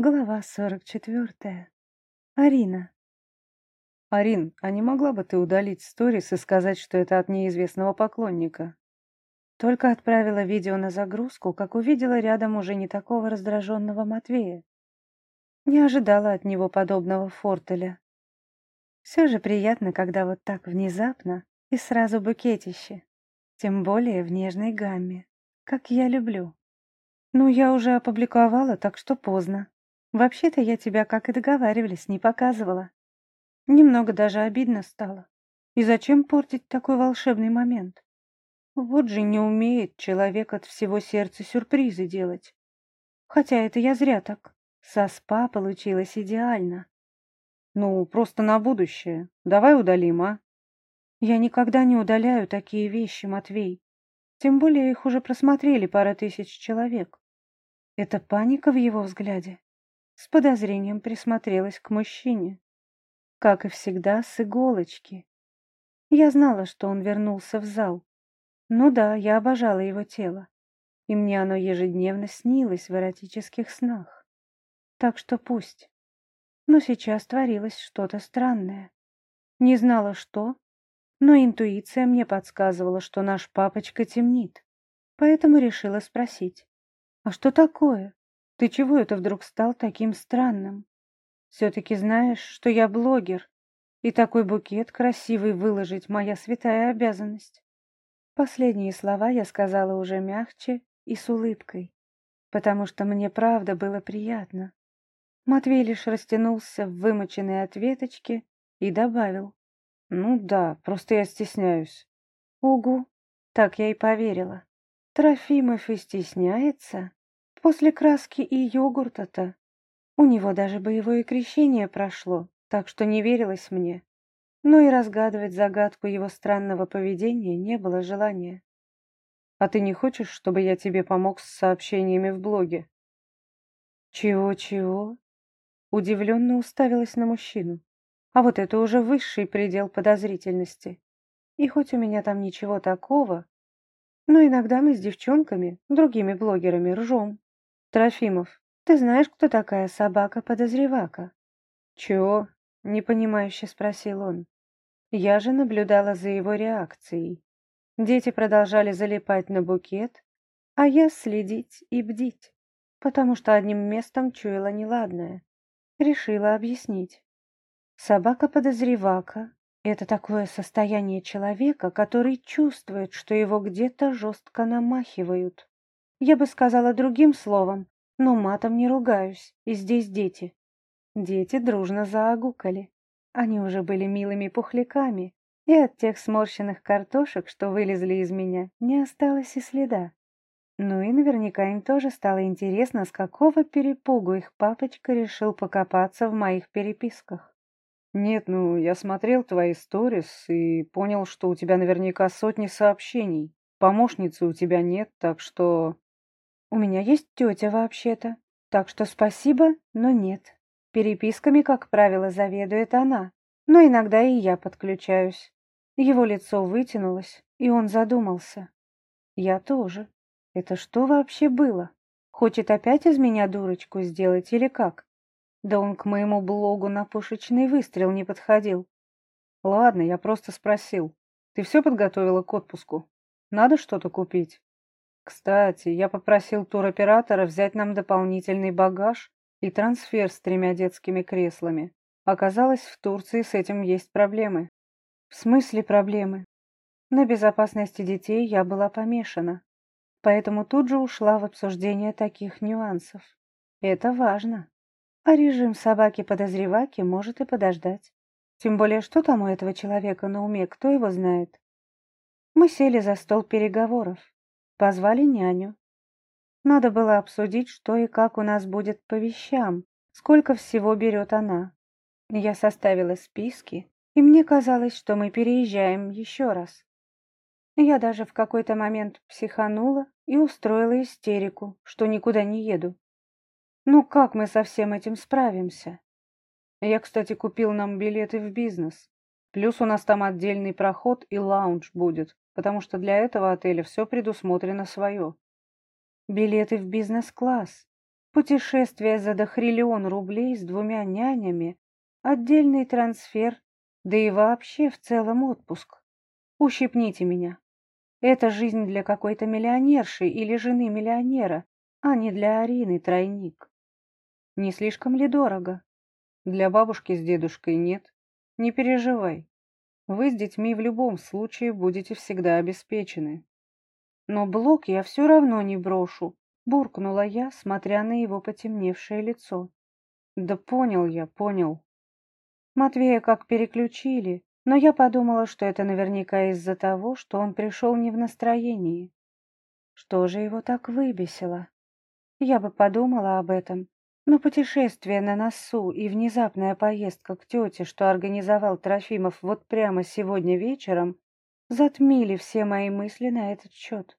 Глава сорок четвертая. Арина. Арин, а не могла бы ты удалить сторис и сказать, что это от неизвестного поклонника? Только отправила видео на загрузку, как увидела рядом уже не такого раздраженного Матвея. Не ожидала от него подобного фортеля. Все же приятно, когда вот так внезапно и сразу букетище. Тем более в нежной гамме, как я люблю. Ну, я уже опубликовала, так что поздно. Вообще-то я тебя, как и договаривались, не показывала. Немного даже обидно стало. И зачем портить такой волшебный момент? Вот же не умеет человек от всего сердца сюрпризы делать. Хотя это я зря так. Со спа получилось идеально. Ну, просто на будущее. Давай удалим, а? Я никогда не удаляю такие вещи, Матвей. Тем более их уже просмотрели пара тысяч человек. Это паника в его взгляде с подозрением присмотрелась к мужчине. Как и всегда, с иголочки. Я знала, что он вернулся в зал. Ну да, я обожала его тело, и мне оно ежедневно снилось в эротических снах. Так что пусть. Но сейчас творилось что-то странное. Не знала, что, но интуиция мне подсказывала, что наш папочка темнит, поэтому решила спросить. «А что такое?» Ты чего это вдруг стал таким странным? Все-таки знаешь, что я блогер, и такой букет красивый выложить моя святая обязанность. Последние слова я сказала уже мягче и с улыбкой, потому что мне правда было приятно. Матвей лишь растянулся в вымоченной ответочке и добавил. «Ну да, просто я стесняюсь». «Угу», так я и поверила. Трофимов и стесняется? После краски и йогурта-то. У него даже боевое крещение прошло, так что не верилось мне. Но и разгадывать загадку его странного поведения не было желания. «А ты не хочешь, чтобы я тебе помог с сообщениями в блоге?» «Чего-чего?» Удивленно уставилась на мужчину. А вот это уже высший предел подозрительности. И хоть у меня там ничего такого, но иногда мы с девчонками, другими блогерами, ржем. Трофимов, ты знаешь, кто такая собака-подозревака? Чего? Непонимающе спросил он. Я же наблюдала за его реакцией. Дети продолжали залипать на букет, а я следить и бдить, потому что одним местом чуяла неладное. Решила объяснить. Собака-подозревака — это такое состояние человека, который чувствует, что его где-то жестко намахивают. Я бы сказала другим словом, но матом не ругаюсь, и здесь дети. Дети дружно заагукали. Они уже были милыми пухляками, и от тех сморщенных картошек, что вылезли из меня, не осталось и следа. Ну и наверняка им тоже стало интересно, с какого перепугу их папочка решил покопаться в моих переписках. «Нет, ну, я смотрел твои сторис и понял, что у тебя наверняка сотни сообщений. Помощницы у тебя нет, так что...» У меня есть тетя вообще-то, так что спасибо, но нет. Переписками, как правило, заведует она, но иногда и я подключаюсь. Его лицо вытянулось, и он задумался. Я тоже. Это что вообще было? Хочет опять из меня дурочку сделать или как? Да он к моему блогу на пушечный выстрел не подходил. Ладно, я просто спросил. Ты все подготовила к отпуску? Надо что-то купить? Кстати, я попросил туроператора взять нам дополнительный багаж и трансфер с тремя детскими креслами. Оказалось, в Турции с этим есть проблемы. В смысле проблемы? На безопасности детей я была помешана, поэтому тут же ушла в обсуждение таких нюансов. Это важно. А режим собаки-подозреваки может и подождать. Тем более, что там у этого человека на уме, кто его знает. Мы сели за стол переговоров. Позвали няню. Надо было обсудить, что и как у нас будет по вещам, сколько всего берет она. Я составила списки, и мне казалось, что мы переезжаем еще раз. Я даже в какой-то момент психанула и устроила истерику, что никуда не еду. Ну как мы со всем этим справимся? Я, кстати, купил нам билеты в бизнес. Плюс у нас там отдельный проход и лаунж будет потому что для этого отеля все предусмотрено свое. Билеты в бизнес-класс. Путешествие за дохриллион рублей с двумя нянями, отдельный трансфер, да и вообще в целом отпуск. Ущипните меня. Это жизнь для какой-то миллионерши или жены миллионера, а не для Арины тройник. Не слишком ли дорого? Для бабушки с дедушкой нет. Не переживай. Вы с детьми в любом случае будете всегда обеспечены. Но блок я все равно не брошу, буркнула я, смотря на его потемневшее лицо. Да понял я, понял. Матвея как переключили, но я подумала, что это наверняка из-за того, что он пришел не в настроении. Что же его так выбесило? Я бы подумала об этом, но путешествие на носу и внезапная поездка к тете, что организовал Трофимов вот прямо сегодня вечером, затмили все мои мысли на этот счет.